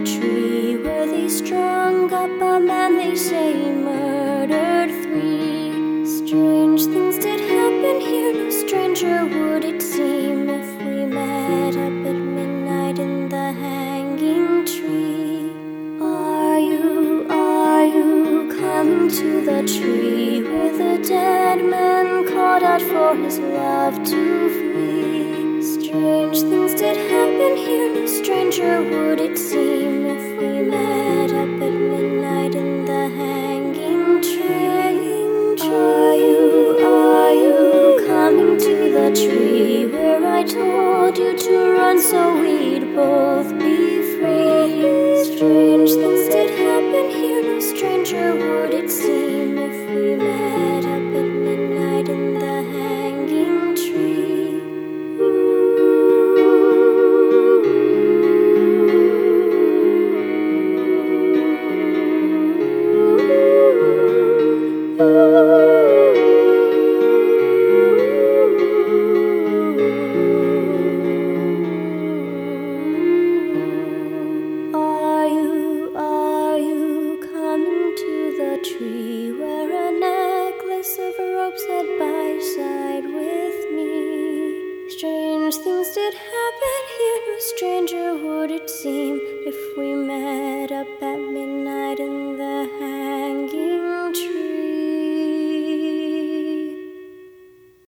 a tree where they strung up a man they say murdered three. Strange things did happen here, no stranger would it seem if we met up at midnight in the hanging tree. Are you, are you come to the tree where the dead man called out for his love to flee? Strange things did happen here, no stranger would it seem. Told you to run so we'd both be free? Strange things did happen here, no stranger would it seem if we met Things did happen here, stranger would it seem if we met up at.